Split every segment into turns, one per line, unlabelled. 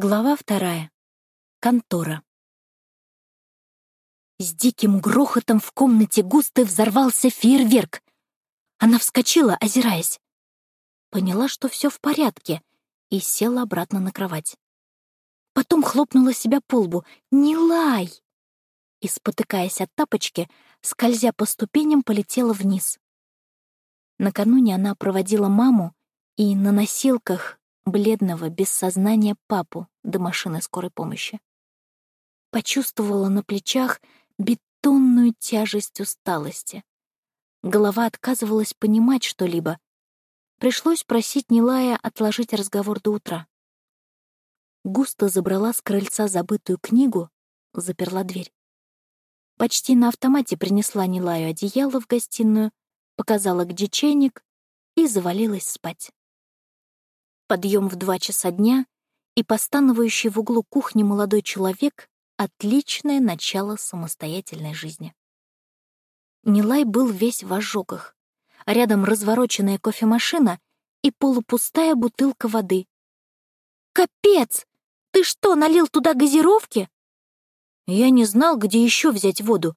Глава вторая. Контора. С диким грохотом в комнате густо взорвался фейерверк. Она вскочила, озираясь. Поняла, что все в порядке, и села обратно на кровать. Потом хлопнула себя по лбу. «Не лай!» И, спотыкаясь от тапочки, скользя по ступеням, полетела вниз. Накануне она проводила маму и на носилках бледного, без сознания папу до машины скорой помощи. Почувствовала на плечах бетонную тяжесть усталости. Голова отказывалась понимать что-либо. Пришлось просить Нилая отложить разговор до утра. Густо забрала с крыльца забытую книгу, заперла дверь. Почти на автомате принесла Нилаю одеяло в гостиную, показала, где чайник, и завалилась спать подъем в два часа дня и постановающий в углу кухни молодой человек — отличное начало самостоятельной жизни. Нилай был весь в ожогах. Рядом развороченная кофемашина и полупустая бутылка воды. «Капец! Ты что, налил туда газировки?» Я не знал, где еще взять воду.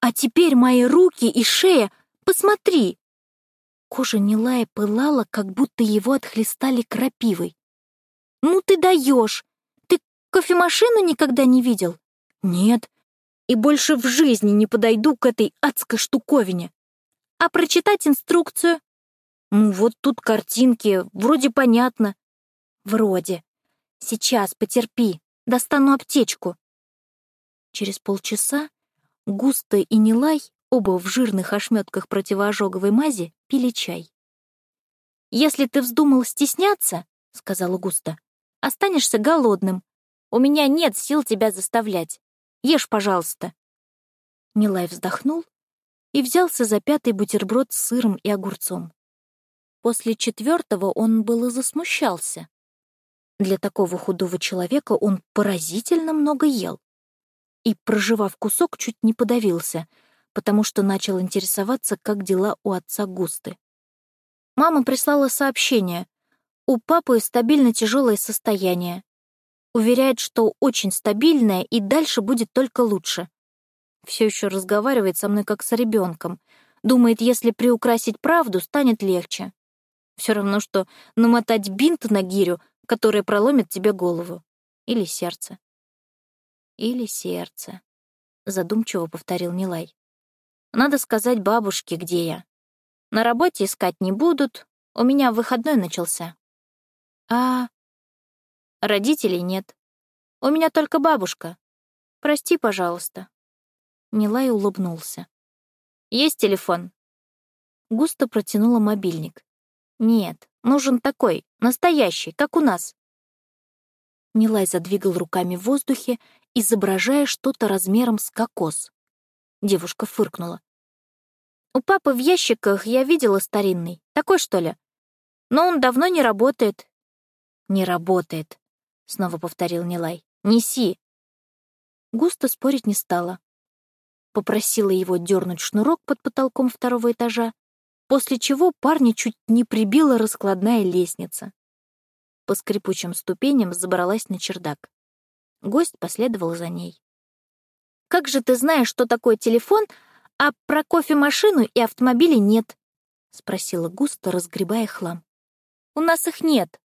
А теперь мои руки и шея, посмотри, Кожа Нилая пылала, как будто его отхлестали крапивой. «Ну ты даешь! Ты кофемашину никогда не видел?» «Нет, и больше в жизни не подойду к этой адской штуковине. А прочитать инструкцию?» «Ну вот тут картинки, вроде понятно». «Вроде. Сейчас, потерпи, достану аптечку». Через полчаса Густо и Нилай оба в жирных ошметках противоожоговой мази, пили чай. «Если ты вздумал стесняться, — сказала Густа, — останешься голодным. У меня нет сил тебя заставлять. Ешь, пожалуйста». Нилай вздохнул и взялся за пятый бутерброд с сыром и огурцом. После четвертого он было засмущался. Для такого худого человека он поразительно много ел. И, проживав кусок, чуть не подавился — потому что начал интересоваться, как дела у отца Густы. Мама прислала сообщение. У папы стабильно тяжелое состояние. Уверяет, что очень стабильное и дальше будет только лучше. Все еще разговаривает со мной как с ребенком. Думает, если приукрасить правду, станет легче. Все равно, что намотать бинт на гирю, которая проломит тебе голову. Или сердце. Или сердце, задумчиво повторил Нилай. Надо сказать бабушке, где я. На работе искать не будут, у меня выходной начался. А родителей нет. У меня только бабушка. Прости, пожалуйста. Нилай улыбнулся. Есть телефон? Густо протянула мобильник. Нет, нужен такой, настоящий, как у нас. Нилай задвигал руками в воздухе, изображая что-то размером с кокос. Девушка фыркнула. «У папы в ящиках я видела старинный. Такой, что ли? Но он давно не работает». «Не работает», — снова повторил Нилай. «Неси». Густо спорить не стала. Попросила его дернуть шнурок под потолком второго этажа, после чего парня чуть не прибила раскладная лестница. По скрипучим ступеням забралась на чердак. Гость последовал за ней. Как же ты знаешь, что такое телефон, а про кофемашину и автомобили нет?» — спросила Густо, разгребая хлам. «У нас их нет.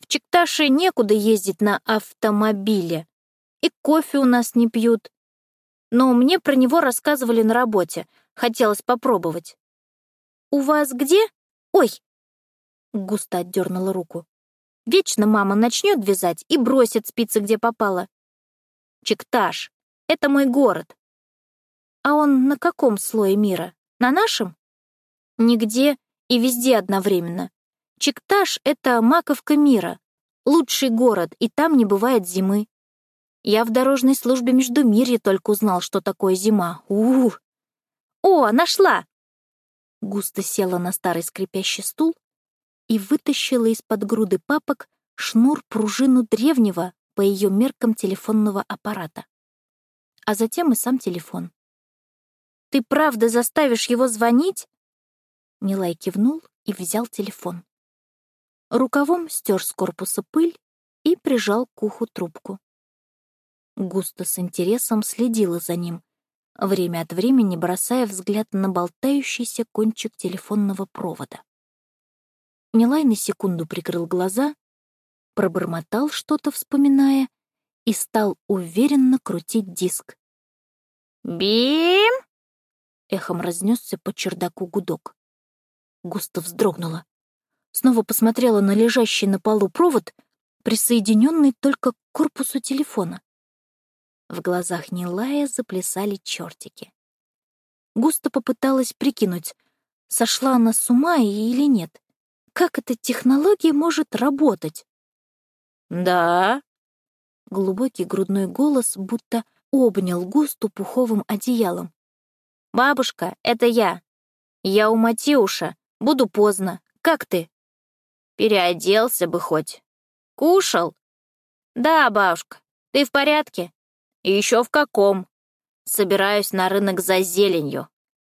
В Чикташе некуда ездить на автомобиле, и кофе у нас не пьют. Но мне про него рассказывали на работе, хотелось попробовать. «У вас где? Ой!» — Густо отдернула руку. «Вечно мама начнет вязать и бросит спицы, где попало. Чикташ, это мой город. А он на каком слое мира? На нашем? Нигде и везде одновременно. Чикташ — это маковка мира, лучший город, и там не бывает зимы. Я в дорожной службе Междумирья только узнал, что такое зима. у у О, нашла! Густо села на старый скрипящий стул и вытащила из-под груды папок шнур-пружину древнего по ее меркам телефонного аппарата а затем и сам телефон. «Ты правда заставишь его звонить?» Нилай кивнул и взял телефон. Рукавом стер с корпуса пыль и прижал к уху трубку. Густо с интересом следила за ним, время от времени бросая взгляд на болтающийся кончик телефонного провода. Нилай на секунду прикрыл глаза, пробормотал что-то, вспоминая, и стал уверенно крутить диск.
«Бим!»
— эхом разнесся по чердаку гудок. Густо вздрогнула. Снова посмотрела на лежащий на полу провод, присоединенный только к корпусу телефона. В глазах Нилая заплясали чертики. Густо попыталась прикинуть, сошла она с ума или нет. Как эта технология может работать?
«Да?»
Глубокий грудной голос будто обнял Густу пуховым одеялом.
«Бабушка, это я. Я у Матюша. Буду поздно. Как ты?» «Переоделся бы хоть. Кушал?» «Да, бабушка. Ты в порядке?» «И еще в каком?» «Собираюсь на рынок за зеленью.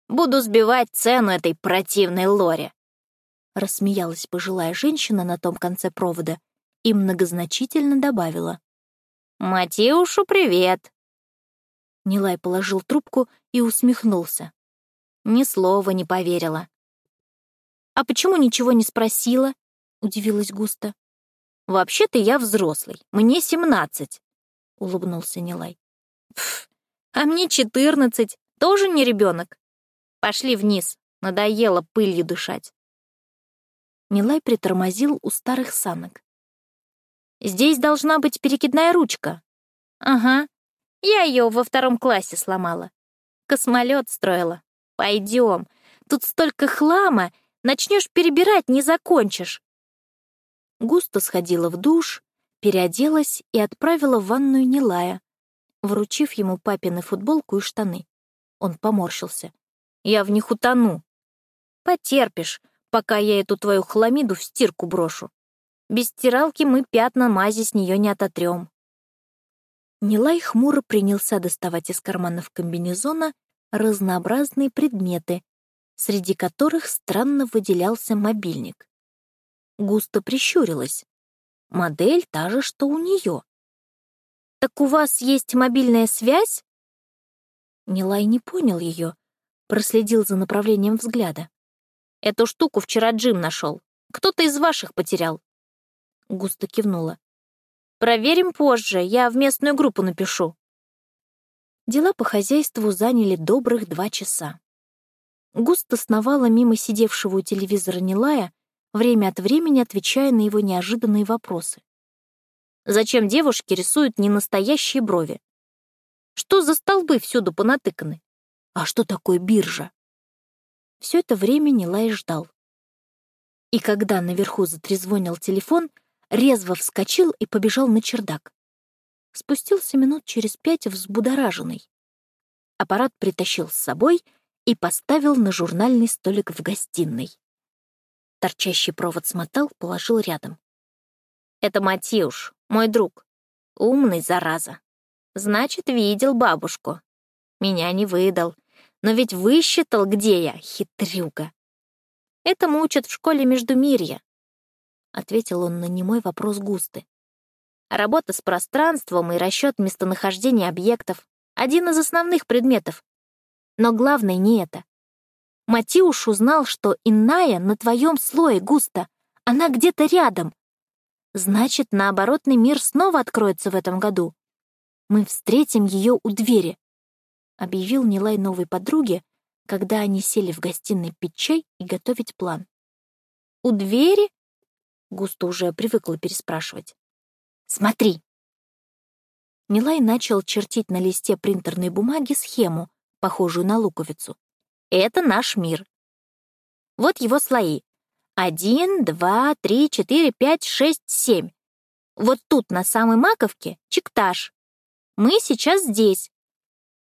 Буду сбивать цену этой противной лоре».
Рассмеялась пожилая женщина на том конце провода и многозначительно добавила.
«Матюшу привет!»
Нилай положил трубку и усмехнулся.
Ни слова не поверила.
«А почему ничего не спросила?» — удивилась Густа.
«Вообще-то я взрослый, мне семнадцать», — улыбнулся Нилай. «Пф, а мне четырнадцать, тоже не ребенок. Пошли вниз, надоело пылью дышать».
Нилай притормозил у старых санок.
«Здесь должна быть перекидная ручка». «Ага, я ее во втором классе сломала. Космолет строила. Пойдем. Тут столько хлама, начнешь перебирать, не закончишь.
Густо сходила в душ, переоделась и отправила в ванную Нилая, вручив ему папины футболку и штаны. Он поморщился. «Я в них утону. Потерпишь, пока я эту твою хламиду в стирку брошу. Без стиралки мы пятна мази с нее не ототрем». Нилай хмуро принялся доставать из карманов комбинезона разнообразные предметы, среди которых странно выделялся мобильник. Густо прищурилась. Модель та же, что у нее. «Так у вас есть мобильная связь?» Нилай не понял ее, проследил за направлением взгляда.
«Эту штуку вчера Джим нашел. Кто-то из ваших потерял».
Густо кивнула.
Проверим позже, я в местную группу напишу».
Дела по хозяйству заняли добрых два часа. Густо сновала мимо сидевшего у телевизора Нилая, время от времени отвечая на его неожиданные вопросы.
«Зачем девушки рисуют ненастоящие брови? Что за столбы всюду понатыканы?
А что такое биржа?» Все это время Нилай ждал. И когда наверху затрезвонил телефон — резво вскочил и побежал на чердак. Спустился минут через пять взбудораженный. Аппарат притащил с собой и поставил на журнальный столик в гостиной. Торчащий провод смотал, положил рядом.
«Это Матюш, мой друг. Умный, зараза. Значит, видел бабушку. Меня не выдал. Но ведь высчитал, где я, хитрюга. Этому учат в школе Междумирья ответил он на немой вопрос Густы. Работа с пространством и расчет местонахождения объектов — один из основных предметов. Но главное не это. Матиуш узнал, что иная на твоем слое густо, она где-то рядом. Значит, наоборотный мир снова откроется в этом году. Мы встретим ее у двери, — объявил Нилай новой подруге, когда они сели в гостиной пить чай и готовить план. «У двери?» Густо уже привыкла переспрашивать. «Смотри!» Нилай начал чертить на листе принтерной бумаги схему, похожую на луковицу. «Это наш мир. Вот его слои. Один, два, три, четыре, пять, шесть, семь. Вот тут, на самой маковке, чиктаж. Мы сейчас здесь».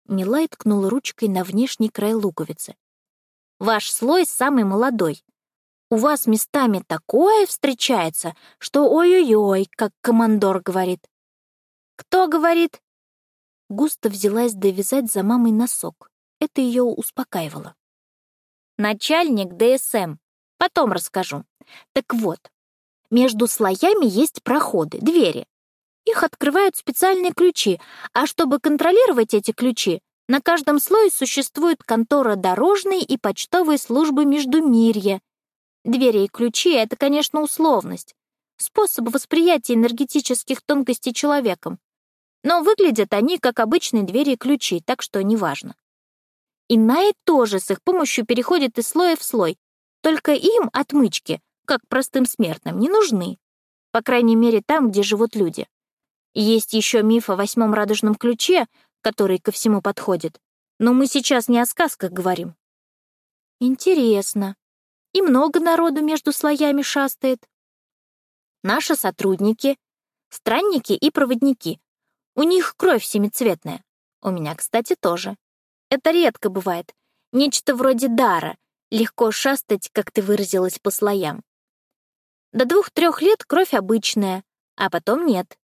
Нилай ткнул ручкой на внешний край луковицы. «Ваш слой самый молодой. У вас местами такое встречается, что ой-ой-ой, как командор говорит. Кто говорит? Густо взялась довязать за мамой носок. Это ее успокаивало. Начальник ДСМ. Потом расскажу. Так вот, Между слоями есть проходы, двери. Их открывают специальные ключи, а чтобы контролировать эти ключи, на каждом слое существует контора дорожной и почтовой службы Междумирья. Двери и ключи — это, конечно, условность, способ восприятия энергетических тонкостей человеком. Но выглядят они как обычные двери и ключи, так что неважно. И Най тоже с их помощью переходит из слоя в слой, только им отмычки, как простым смертным, не нужны. По крайней мере, там, где живут люди. Есть еще миф о восьмом радужном ключе, который ко всему подходит. Но мы сейчас не о сказках говорим. Интересно. И много народу между слоями шастает. Наши сотрудники, странники и проводники. У них кровь семицветная. У меня, кстати, тоже. Это редко бывает. Нечто вроде дара. Легко шастать, как ты выразилась, по слоям. До двух-трех лет кровь обычная, а потом нет.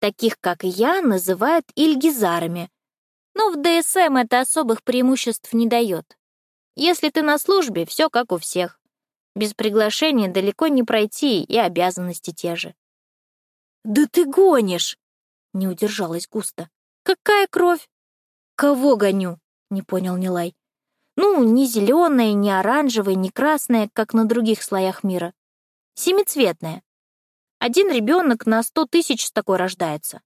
Таких, как я, называют ильгизарами. Но в ДСМ это особых преимуществ не дает. Если ты на службе, все как у всех. Без приглашения далеко не пройти, и обязанности те же. «Да ты гонишь!» — не удержалась густо. «Какая кровь?» «Кого гоню?» — не понял Нилай. «Ну, не зеленая, не оранжевая, не красная, как на других слоях мира. Семицветная. Один ребенок на сто тысяч с такой рождается.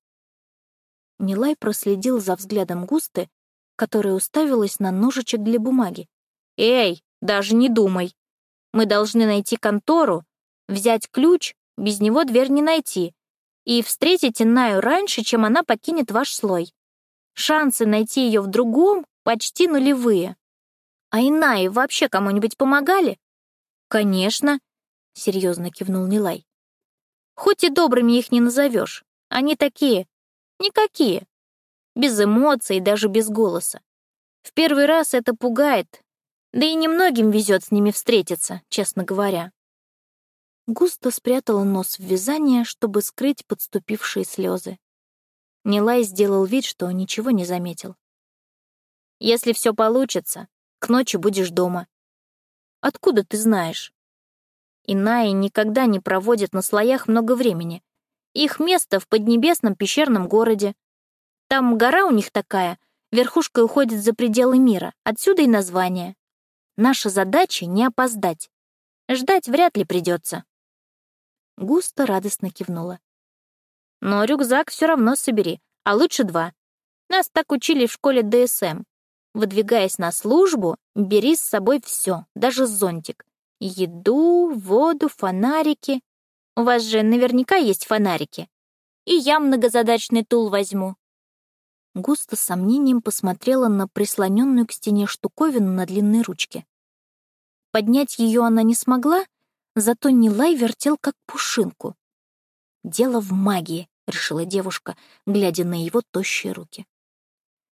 Нилай проследил за взглядом Густы, которая уставилась на ножичек для бумаги. «Эй, даже не думай. Мы должны найти контору, взять ключ, без него дверь не найти, и встретить Инаю раньше, чем она покинет ваш слой. Шансы найти ее в другом почти нулевые. А Инаи вообще кому-нибудь помогали? Конечно, — серьезно кивнул Нилай. «Хоть и добрыми их не назовешь. Они такие. Никакие. Без эмоций, даже без голоса. В первый раз это пугает. Да и немногим везет с ними встретиться, честно говоря». Густо спрятала нос в вязание, чтобы скрыть подступившие слезы. Нилай сделал вид, что ничего не заметил. «Если все получится, к ночи будешь дома». «Откуда ты знаешь?» Инаи никогда не проводят на слоях много времени. Их место в поднебесном пещерном городе. Там гора у них такая, верхушка уходит за пределы мира, отсюда и название. Наша задача — не опоздать. Ждать вряд ли придется. Густо радостно кивнула. Но рюкзак все равно собери, а лучше два. Нас так учили в школе ДСМ. Выдвигаясь на службу, бери с собой все, даже зонтик. Еду, воду, фонарики. У вас же наверняка есть фонарики. И я многозадачный тул возьму. Густо с сомнением посмотрела на прислоненную к стене штуковину на длинной ручке. Поднять ее она не смогла, зато Нилай вертел как пушинку. «Дело в магии», — решила девушка, глядя на его тощие руки.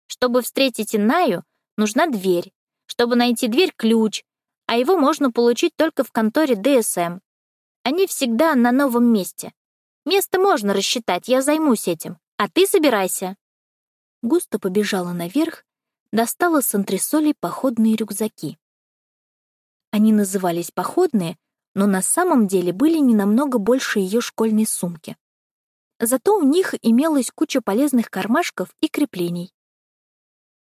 «Чтобы встретить Инаю, нужна дверь. Чтобы найти дверь — ключ, а его можно получить только в конторе ДСМ. Они всегда на новом месте. Место можно рассчитать, я займусь этим. А ты собирайся. Густо побежала наверх, достала с антресолей походные рюкзаки. Они назывались походные, но на самом деле были не намного больше ее школьной сумки. Зато у них имелась куча полезных кармашков и креплений.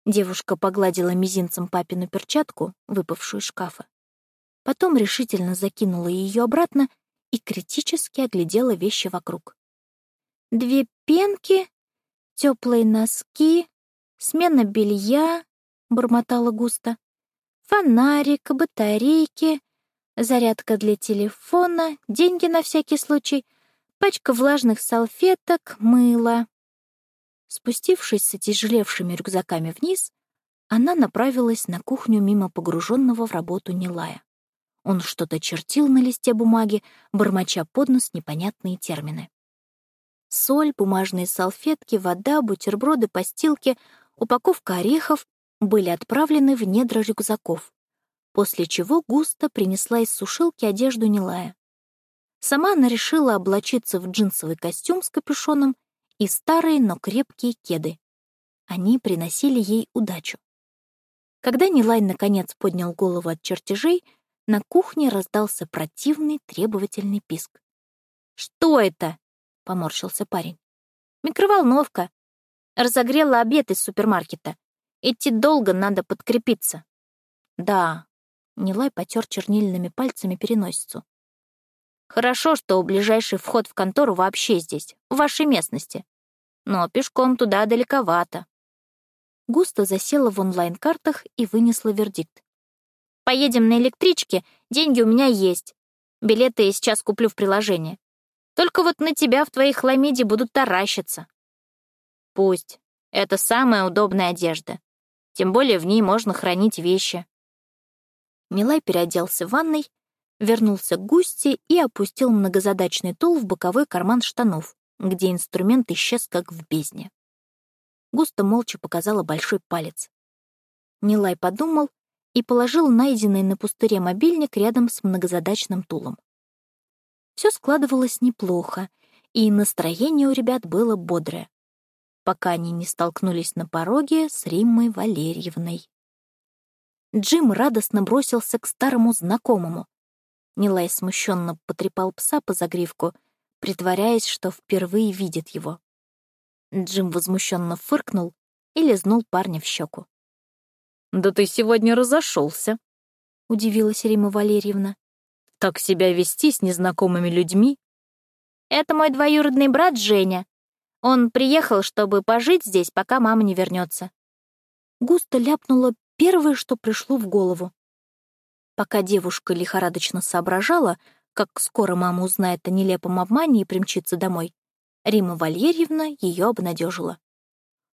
Девушка погладила мизинцем папину перчатку, выпавшую из шкафа. Потом решительно закинула ее обратно и критически оглядела вещи вокруг. Две пенки, теплые носки, смена белья, бормотала густо, фонарик, батарейки, зарядка для телефона, деньги на всякий случай, пачка влажных салфеток, мыло. Спустившись с отяжелевшими рюкзаками вниз, она направилась на кухню мимо погруженного в работу Нилая. Он что-то чертил на листе бумаги, бормоча под нос непонятные термины. Соль, бумажные салфетки, вода, бутерброды, постилки, упаковка орехов были отправлены в недра рюкзаков, после чего густо принесла из сушилки одежду Нилая. Сама она решила облачиться в джинсовый костюм с капюшоном и старые, но крепкие кеды. Они приносили ей удачу. Когда Нилай наконец поднял голову от чертежей, на кухне раздался противный требовательный писк. «Что это?» — поморщился парень. «Микроволновка. Разогрела обед из супермаркета. Идти долго, надо подкрепиться». «Да». Нилай потер чернильными пальцами переносицу. «Хорошо, что ближайший вход в контору вообще здесь, в вашей местности. Но пешком туда далековато». Густо засела в онлайн-картах и вынесла вердикт. «Поедем на электричке, деньги у меня есть. Билеты я сейчас куплю в приложении. Только вот на тебя в твоей хламиде будут таращиться». «Пусть. Это самая удобная одежда. Тем более в ней можно хранить вещи». Милай переоделся в ванной, вернулся к Густи и опустил многозадачный тул в боковой карман штанов, где инструмент исчез как в бездне. Густо молча показала большой палец. Нилай подумал и положил найденный на пустыре мобильник рядом с многозадачным тулом. Все складывалось неплохо, и настроение у ребят было бодрое, пока они не столкнулись на пороге с Риммой Валерьевной. Джим радостно бросился к старому знакомому. Нилай смущенно потрепал пса по загривку, притворяясь, что впервые видит его. Джим возмущенно фыркнул и лизнул парня в щеку. «Да ты сегодня разошелся, удивилась Рима Валерьевна. «Так себя вести с незнакомыми людьми?» «Это мой двоюродный брат Женя. Он приехал, чтобы пожить здесь, пока мама не вернется. Густо ляпнула первое, что пришло в голову. Пока девушка лихорадочно соображала, как скоро мама узнает о нелепом обмане и примчится домой, Рима Валерьевна ее обнадежила.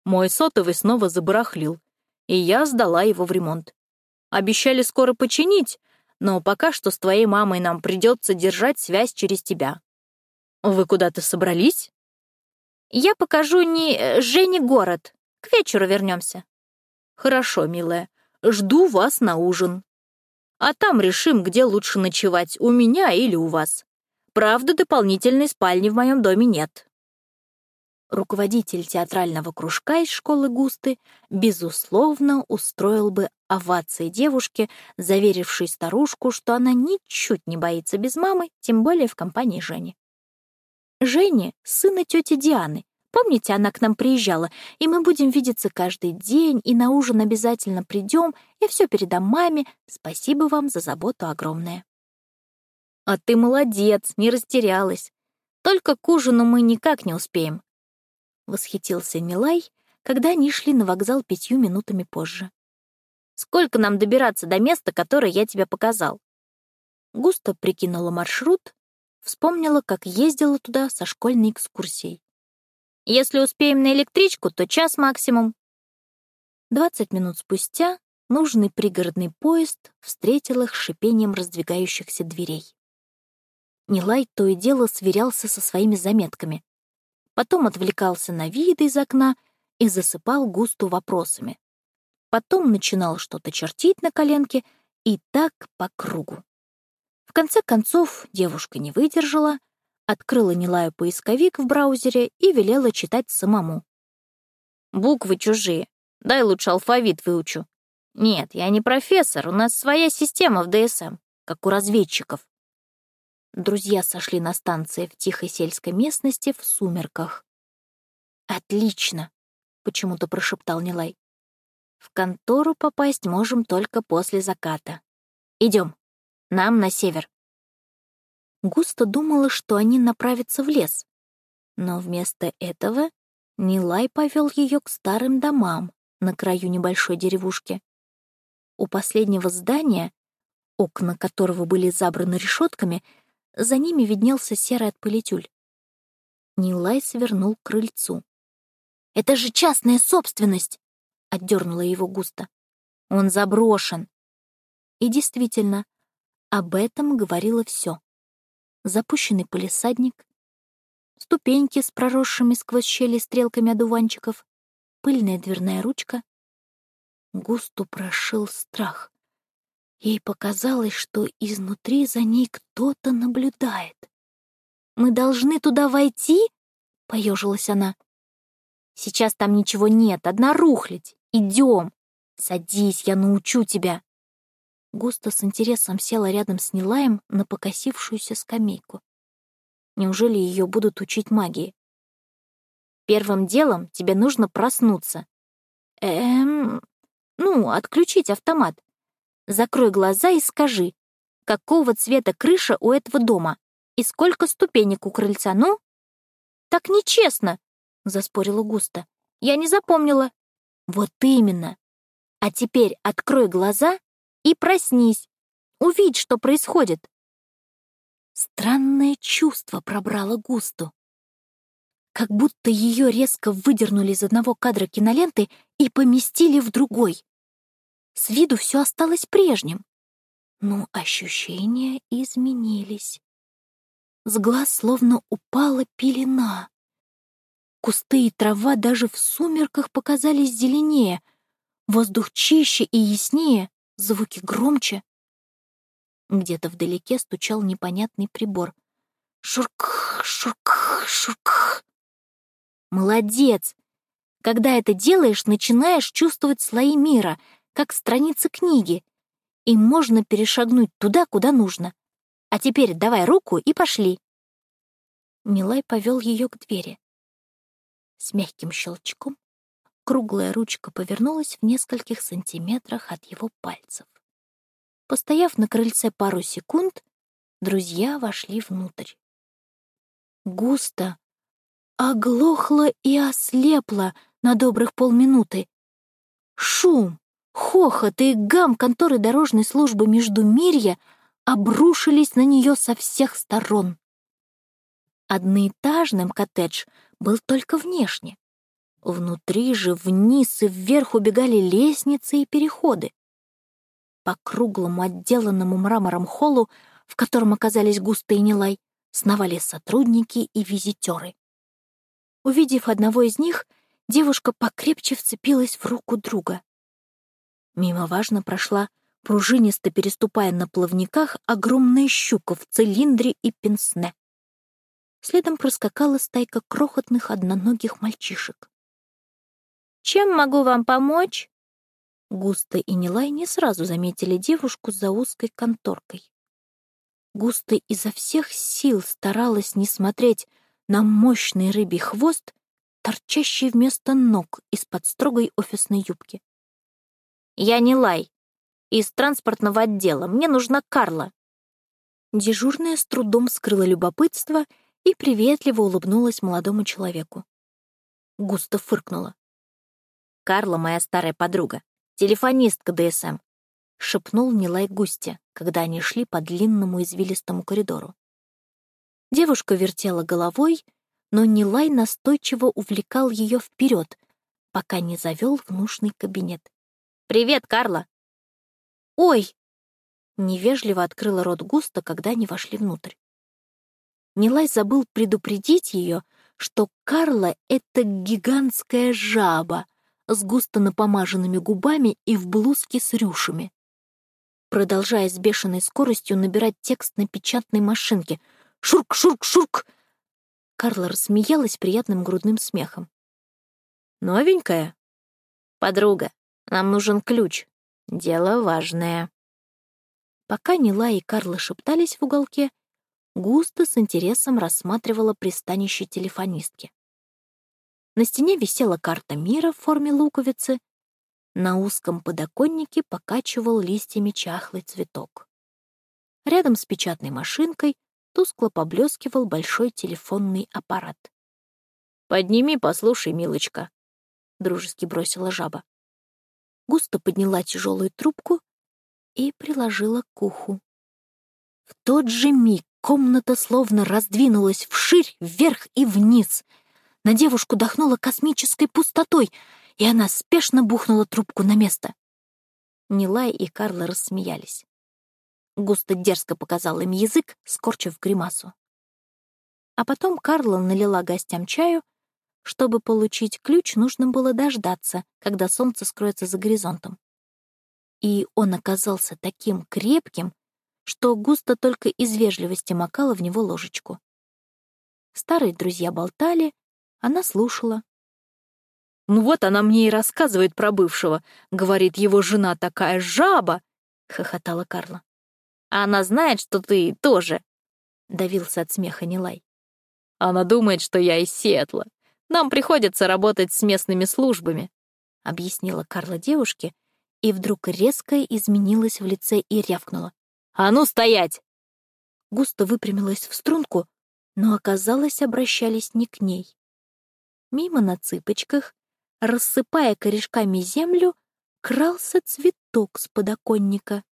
«Мой сотовый снова забарахлил, и я сдала его в ремонт. Обещали скоро починить, но пока что с твоей мамой нам придется держать связь через тебя. Вы куда-то собрались?» «Я покажу не э, Жене город. К вечеру вернемся». «Хорошо, милая. Жду вас на ужин. А там решим, где лучше ночевать, у меня или у вас. Правда, дополнительной спальни в моем доме нет» руководитель театрального кружка из школы Густы, безусловно, устроил бы овации девушке, заверившей старушку, что она ничуть не боится без мамы, тем более в компании Жени. Жени — сына тети Дианы. Помните, она к нам приезжала, и мы будем видеться каждый день, и на ужин обязательно придем, я все передам маме. Спасибо вам за заботу огромное. А ты молодец, не растерялась. Только к ужину мы никак не успеем восхитился Милай, когда они шли на вокзал пятью минутами позже. «Сколько нам добираться до места, которое я тебе показал?» Густо прикинула маршрут, вспомнила, как ездила туда со школьной экскурсией. «Если успеем на электричку, то час максимум». Двадцать минут спустя нужный пригородный поезд встретил их шипением раздвигающихся дверей. Нилай то и дело сверялся со своими заметками потом отвлекался на виды из окна и засыпал густу вопросами. Потом начинал что-то чертить на коленке и так по кругу. В конце концов девушка не выдержала, открыла Нилаю поисковик в браузере и велела читать самому. «Буквы чужие. Дай лучше алфавит выучу». «Нет, я не профессор, у нас своя система в ДСМ, как у разведчиков». Друзья сошли на станции в тихой сельской местности в сумерках. «Отлично!» — почему-то прошептал Нилай. «В контору попасть можем только после заката. Идем. Нам на север». Густо думала, что они направятся в лес. Но вместо этого Нилай повел ее к старым домам на краю небольшой деревушки. У последнего здания, окна которого были забраны решетками, за ними виднелся серый от пылетюль. Нилай свернул к крыльцу. «Это же частная собственность!» — отдернула его густо. «Он заброшен!» И действительно, об этом говорило все. Запущенный полисадник, ступеньки с проросшими сквозь щели стрелками одуванчиков, пыльная дверная ручка. Густу прошил страх. Ей показалось, что изнутри за ней кто-то наблюдает. «Мы должны туда войти?» — поежилась она. «Сейчас там ничего нет, одна рухлядь. Идем. Садись, я научу тебя». Густо с интересом села рядом с Нилаем на покосившуюся скамейку.
Неужели ее будут учить магии? Первым делом тебе нужно проснуться. Эм... Ну, отключить автомат. Закрой глаза и скажи, какого цвета крыша у этого дома и сколько ступенек у крыльца, ну? Так нечестно, — заспорила Густа. Я не запомнила. Вот именно. А теперь открой глаза и проснись. Увидь, что происходит. Странное чувство пробрало Густу. Как будто ее резко выдернули из одного кадра киноленты и поместили в другой. С виду все осталось прежним, но ощущения изменились. С глаз словно упала пелена. Кусты и трава даже в сумерках показались зеленее, воздух чище и яснее, звуки громче. Где-то вдалеке стучал непонятный прибор. Шурк, шурк, шурк. Молодец! Когда это делаешь, начинаешь чувствовать слои мира, как страницы книги, и можно перешагнуть туда, куда нужно. А теперь давай руку и пошли. Нилай повел ее к двери. С мягким щелчком круглая ручка повернулась в нескольких сантиметрах от его пальцев. Постояв на крыльце пару секунд, друзья вошли внутрь. Густо, оглохла и ослепла на добрых полминуты. Шум, хохот и гам конторы дорожной службы Междумирья обрушились на нее со всех сторон. Одноэтажным коттедж был только внешне. Внутри же вниз и вверх убегали лестницы и переходы. По круглому отделанному мрамором холлу, в котором оказались Густо и Нилай, сновали сотрудники и визитеры. Увидев одного из них, девушка покрепче вцепилась в руку друга. Мимо важно прошла, пружинисто переступая на плавниках, огромная щука в цилиндре и пенсне. Следом проскакала стайка крохотных одноногих мальчишек. «Чем могу вам помочь?» Густо и Нилай не сразу заметили девушку за узкой конторкой. Густо изо всех сил старалась не смотреть на мощный рыбий хвост, торчащий вместо ног из-под строгой офисной юбки. «Я Нилай, из транспортного отдела. Мне нужна Карла». Дежурная с трудом скрыла любопытство и приветливо улыбнулась молодому человеку. Густо фыркнула. «Карла — моя старая подруга телефонистка ДСМ», — шепнул Нилай Густе, когда они шли по длинному извилистому коридору. Девушка вертела головой, но Нилай настойчиво увлекал ее вперед, пока не завел в нужный кабинет. «Привет, Карла!» «Ой!» — невежливо открыла рот Густа, когда они вошли внутрь. Нилай забыл предупредить ее, что Карла — это гигантская жаба, с густо напомаженными губами и в блузке с рюшами. Продолжая с бешеной скоростью набирать текст на печатной машинке. «Шурк, шурк, шурк!» Карла рассмеялась приятным грудным смехом. «Новенькая?» «Подруга, нам нужен ключ. Дело важное». Пока Нила и Карла шептались в уголке, Густо с интересом рассматривала пристанище телефонистки. На стене висела карта мира в форме луковицы. На узком подоконнике покачивал листьями чахлый цветок. Рядом с печатной машинкой тускло поблескивал большой телефонный аппарат. «Подними, послушай, милочка», — дружески бросила жаба. Густо подняла тяжелую трубку и приложила к уху. В тот же миг комната словно раздвинулась вширь, вверх и вниз — на девушку дохнуло космической пустотой, и она спешно бухнула трубку на место. Нилай и Карла рассмеялись. Густо дерзко показал им язык, скорчив гримасу. А потом Карла налила гостям чаю. Чтобы получить ключ, нужно было дождаться, когда солнце скроется за горизонтом. И он оказался таким крепким, что Густо только из вежливости макала в него ложечку. Старые друзья болтали, она слушала. «Ну вот она мне и рассказывает про бывшего. Говорит, его жена такая жаба!» — хохотала Карла. «А она знает, что ты тоже!» — давился от смеха Нилай.
Она думает, что я из Сиэтла. Нам приходится работать с местными службами», — объяснила Карла девушке, и вдруг резко изменилась в лице и рявкнула. «А ну, стоять!» Густо выпрямилась в струнку, но оказалось, обращались не к ней. Мимо на цыпочках, рассыпая корешками землю, крался цветок с подоконника.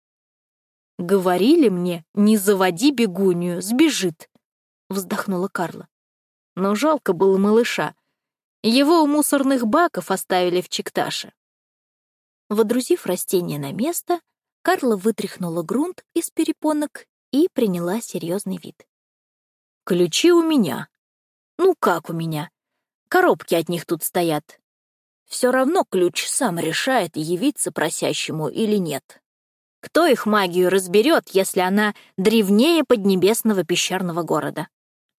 «Говорили мне, не заводи бегунью, сбежит», — вздохнула Карла. Но жалко было малыша. Его у мусорных баков оставили в Чикташе. Водрузив растение на место, Карла вытряхнула грунт из перепонок и приняла серьезный вид. «Ключи у меня. Ну как у меня? Коробки от них тут стоят. Все равно ключ сам решает, явиться просящему или нет. Кто их магию разберет, если она древнее поднебесного пещерного города?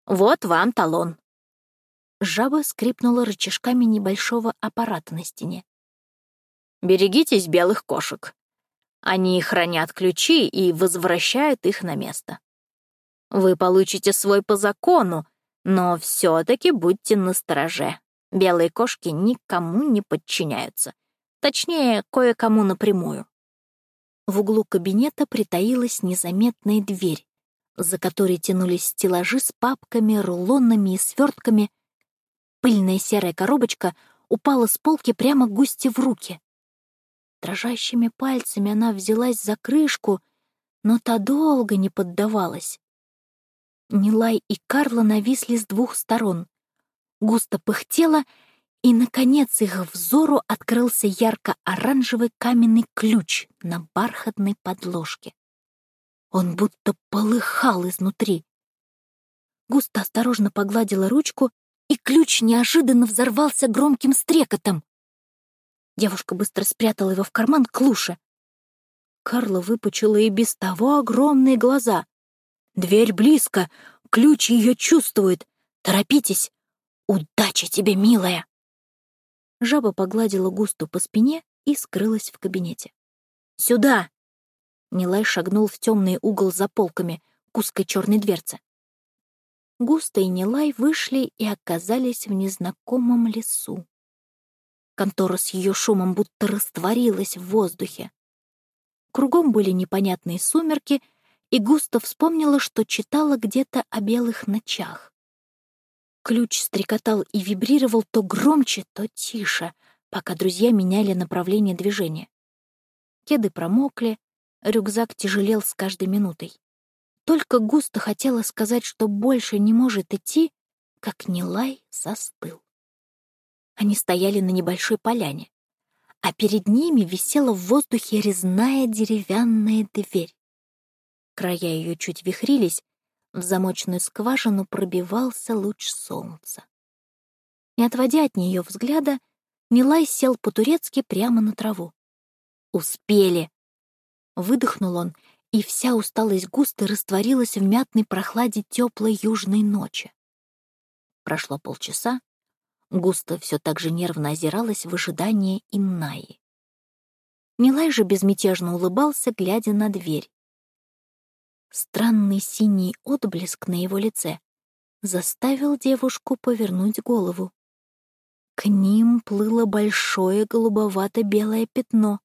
Вот вам талон». Жаба скрипнула рычажками небольшого аппарата на стене. «Берегитесь белых кошек. Они хранят ключи и возвращают их на место. Вы получите свой по закону, но все-таки будьте настороже. Белые кошки никому не подчиняются. Точнее, кое-кому напрямую. В углу кабинета притаилась незаметная дверь, за которой тянулись стеллажи с папками, рулонами и свертками. Пыльная серая коробочка упала с полки прямо густи в руки. Дрожащими пальцами она взялась за крышку, но та долго не поддавалась. Нилай и Карла нависли с двух сторон. Густо пыхтела, и, наконец, их взору открылся ярко-оранжевый каменный ключ на бархатной подложке. Он будто полыхал изнутри. Густо осторожно погладила ручку, и ключ неожиданно взорвался громким стрекотом. Девушка быстро спрятала его в карман к луше. Карла выпучила и без того огромные глаза. «Дверь близко, ключ ее чувствует. Торопитесь! Удачи тебе, милая!» Жаба погладила Густу по спине и скрылась в кабинете. «Сюда!» Нилай шагнул в темный угол за полками, к черной дверце. Густа и Нилай вышли и оказались в незнакомом лесу. Контора с ее шумом будто растворилась в воздухе. Кругом были непонятные сумерки, и Густо вспомнила, что читала где-то о белых ночах. Ключ стрекотал и вибрировал то громче, то тише, пока друзья меняли направление движения. Кеды промокли, рюкзак тяжелел с каждой минутой. Только Густо хотела сказать, что больше не может идти, как Нилай застыл. Они стояли на небольшой поляне, а перед ними висела в воздухе резная деревянная дверь. Края ее чуть вихрились, в замочную скважину пробивался луч солнца. Не отводя от нее взгляда, Нилай сел по-турецки прямо на траву. «Успели!» Выдохнул он, и вся усталость густо растворилась в мятной прохладе теплой южной ночи. Прошло полчаса, Густо все так же нервно озиралась в ожидании Иннаи. Нилай же безмятежно улыбался, глядя на дверь. Странный синий отблеск на его лице заставил девушку повернуть голову. К ним плыло большое голубовато-белое пятно.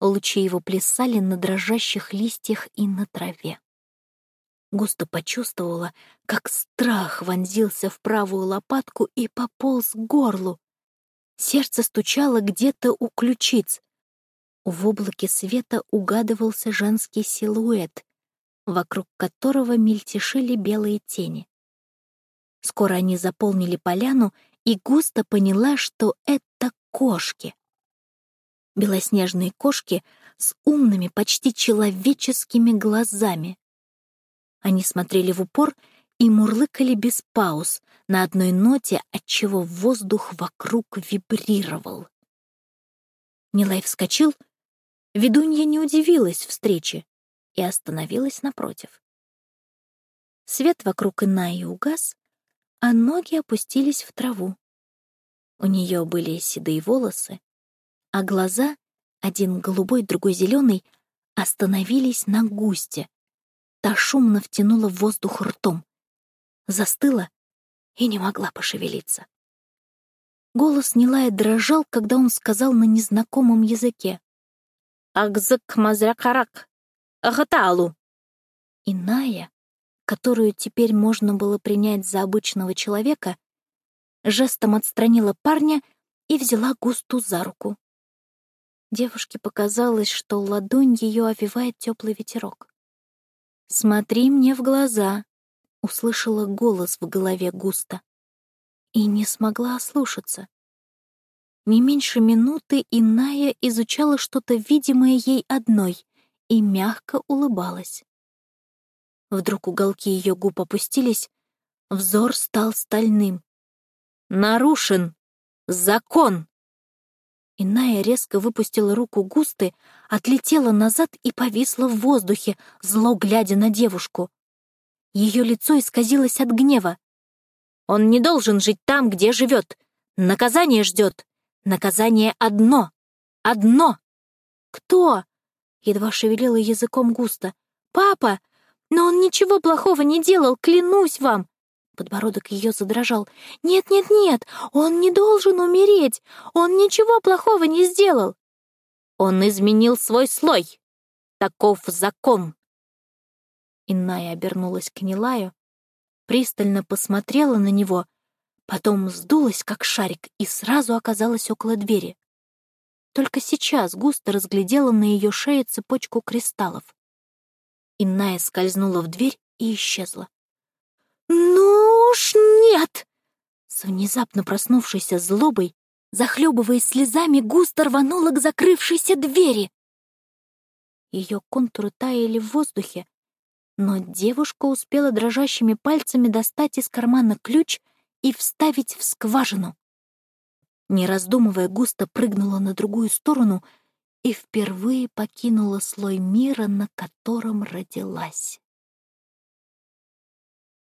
Лучи его плясали на дрожащих листьях и на траве. Густо почувствовала, как страх вонзился в правую лопатку и пополз к горлу. Сердце стучало где-то у ключиц. В облаке света угадывался женский силуэт, вокруг которого мельтешили белые тени. Скоро они заполнили поляну, и густо поняла, что это кошки. Белоснежные кошки с умными, почти человеческими глазами. Они смотрели в упор и мурлыкали без пауз, на одной ноте, отчего воздух вокруг вибрировал. Нилай вскочил, ведунья не удивилась встрече и остановилась напротив. Свет вокруг Инаи угас, а ноги опустились в траву. У нее были седые волосы, а глаза, один голубой, другой зеленый, остановились на густе, Та шумно втянула воздух ртом. Застыла
и не могла пошевелиться. Голос Нилая дрожал, когда он сказал на незнакомом языке.
«Агзык мазрякарак! Агаталу!»
Иная, которую теперь можно было принять за обычного человека, жестом отстранила парня и взяла Густу за руку. Девушке показалось, что ладонь ее овивает теплый ветерок. «Смотри мне в глаза», — услышала голос в голове Густа. И не смогла ослушаться. Не меньше минуты Иная изучала что-то видимое ей одной и мягко улыбалась. Вдруг уголки ее губ опустились, взор стал стальным. «Нарушен! Закон!» Иная резко выпустила руку Густы, отлетела назад и повисла в воздухе, зло глядя на девушку. Ее лицо исказилось от гнева. «Он не должен жить там, где живет. Наказание ждет. Наказание одно. Одно!» «Кто?» — едва шевелила языком Густа. «Папа! Но он ничего плохого не делал, клянусь вам! Подбородок ее задрожал. «Нет-нет-нет, он не должен умереть! Он ничего плохого не сделал!»
«Он изменил свой слой! Таков закон!»
Иная обернулась к Нилаю, пристально посмотрела на него, потом сдулась, как шарик, и сразу оказалась около двери. Только сейчас густо разглядела на ее шее цепочку кристаллов. Иная скользнула в дверь и исчезла. «Ну уж нет!» С внезапно проснувшейся злобой, захлебываясь слезами, густо рванула к закрывшейся двери. Ее контуры таяли в воздухе, но девушка успела дрожащими пальцами достать из кармана ключ и вставить в скважину. Не раздумывая, густо прыгнула на другую сторону и впервые покинула слой мира, на котором родилась.